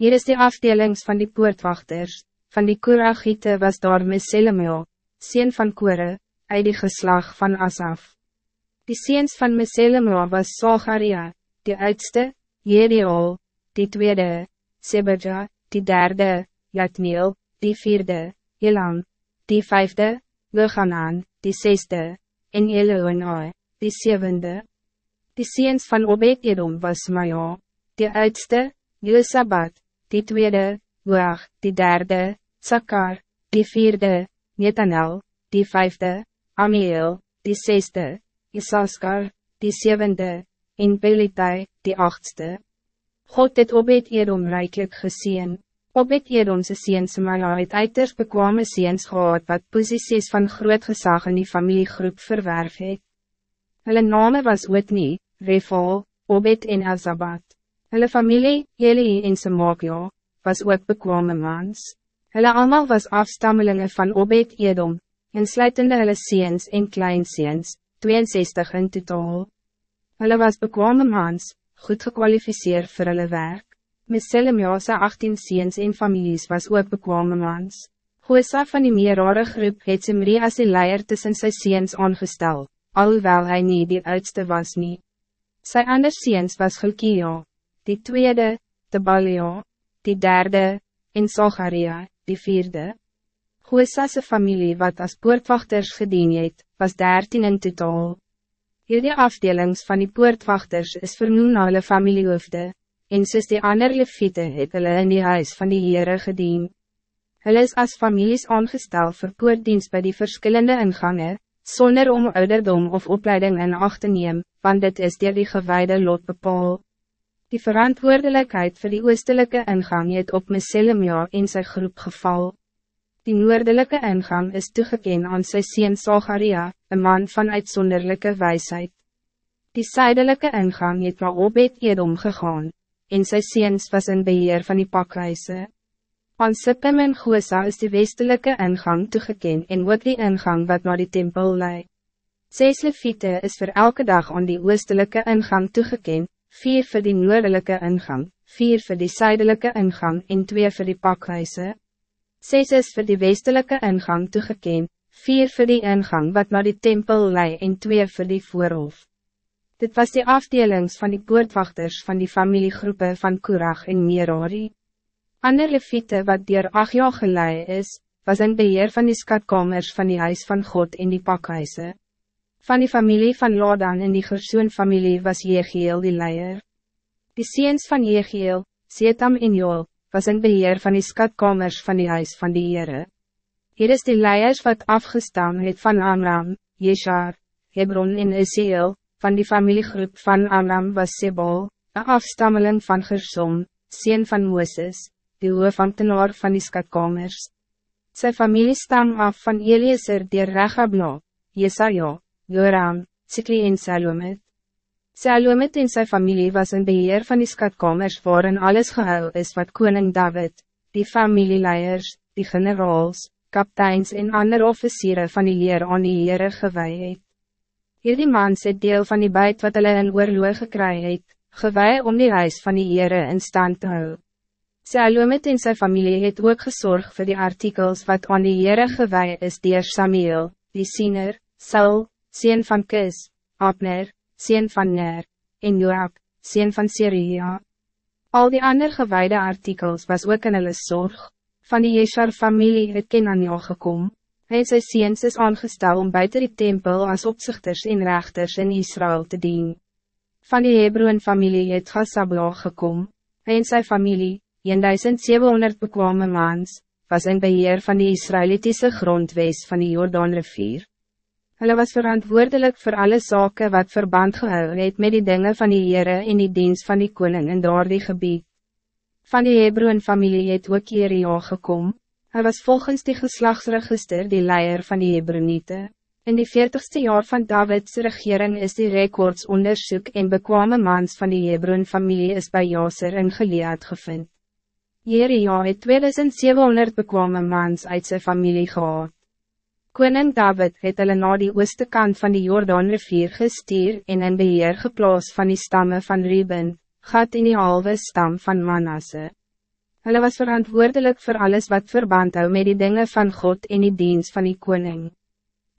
Hier is de afdelings van die poortwachters, van die Koragiete was daar Meselemio, sien van Kore, uit die geslag van Asaf. Die seens van Meselemio was Zacharia, die oudste, Jeriol, die tweede, Sebedja, die derde, Jatniel, die vierde, Elam, die vijfde, Luganan, die zesde, en Eleonai, die zevende. Die seens van Obed-Edom was Maja, die oudste, Josabat, die tweede, Boag, die derde, Sakar, die vierde, Netanel, die vijfde, Amiel, die zesde, Isaskar, die zevende, en Belitai, die achtste. God het Obed-Edom rijkelijk gezien. Obed-Edomse seens Mala het uiters bekwame seens gehad wat posities van groot gezag in die familiegroep verwerf het. Hulle name was Whitney, Refal, Obed en Azabat. Hulle familie, Eli en Samakio, was ook bekwame mans. Hulle allemaal was afstammelingen van Obed-Edom, en sluitende hulle seens en kleinseens, 62 in totaal. Hulle was bekwame mans, goed gekwalificeerd voor hulle werk. Meselemjase 18 seens en families was ook bekwame mans. Goosa van die meer rare groep het Simri as die leier tussen sy seens aangestel, alhoewel hij niet die oudste was nie. Sy ander seens was Gilkia, die tweede, Tebalia, die derde, en Zacharia, die vierde. Goosa's familie wat als poortwachters gedien het, was dertien in totaal. Hierdie afdelings van die poortwachters is vernoemd na hulle familiehoofde, en soos die ander leviete het hulle in die huis van die Heere gedien. Hulle is as families aangestel vir poortdienst by die verschillende ingangen, zonder om ouderdom of opleiding in acht te neem, want dit is dier die gewijde lot bepaal. Die verantwoordelijkheid voor die oostelike ingang het op Meselemja in sy groep geval. Die noordelike ingang is toegeken aan sy sien Zacharia, een man van uitzonderlijke wijsheid. Die zuidelijke ingang het maar Obed Edom gegaan, en sy seens was in beheer van die pakhuise. Aan Sippem en Goosa is die westelijke ingang toegeken en ook die ingang wat naar die tempel lei. Ses leviete is voor elke dag aan die oostelijke ingang toegeken, vier voor die noordelijke ingang, vier voor die zuidelijke ingang en twee voor die pakhuise. Ses is voor die westelijke ingang toegeken, vier voor die ingang wat naar die tempel lei en twee voor die voorhof. Dit was de afdelings van die poortwachters van die familiegroepen van Kurach en Merari. Ander leviete wat dier Achja gelei is, was in beheer van die skatkamers van die huis van God in die pakhuise. Van die familie van Ladan en die Gersoon familie was Jegiel die leier. Die seens van Jegiel, Setam en Joel, was in beheer van die skatkamers van die huis van die Heere. Hier is die leiers wat afgestaan het van Amram, Jeshar, Hebron en Isiel, van die familiegroep van Amram was Sebal, een afstammeling van Gersom, sien van Mooses, die hoofambtenaar van die skatkamers. Sy familie stam af van Eliezer dier Rechabla, Jesaja, Joram, Sikli en Salomet. Salomet en sy familie was in beheer van die skatkamers waarin alles gehou is wat koning David, die familieleiers, die generaals, kapteins en ander officieren van die leer aan die Heere gewei het. Hierdie man het deel van die buit wat hulle in oorloog gekry het, gewij om die huis van die Heere in stand te hou. Salomet en sy familie het ook gezorgd voor die artikels wat aan die Heere gewij is dier Samuel, die siener, Saul, sien van Kis, Abner, sien van Ner, en Joab, sien van Syria. Al die ander gewijde artikels was ook in hulle zorg, van die Jeshar familie het Kenania gekomen. Hij sy seens is aangestel om buiten die tempel als opzichters en rechters in Israël te dienen. Van die Hebrewen familie het Gassabla gekom, hy en sy familie, 1700 bekwame maans, was in beheer van die Israëlitische grondwees van die Jordaanrivier. Hulle was verantwoordelijk voor alle zaken wat verband gehou het met die dingen van die Heere en die dienst van die koning in die gebied. Van die Hebrewen familie het ook Jeria gekom, Hij was volgens die geslachtsregister die leier van die Hebroniete. In die 40ste jaar van Davids regering is die records onderzoek en bekwame mans van die Hebron familie is bij Jaser in Gilead gevind. Jeria het 2700 bekwame mans uit zijn familie gehad. Koning David het hulle na die ooste kant van die Jordaanrivier gestuur en in beheer geplaas van die stammen van Ruben, Gad in die halve stam van Manasse. Hulle was verantwoordelijk voor alles wat verband hou met die dingen van God en die dienst van die koning.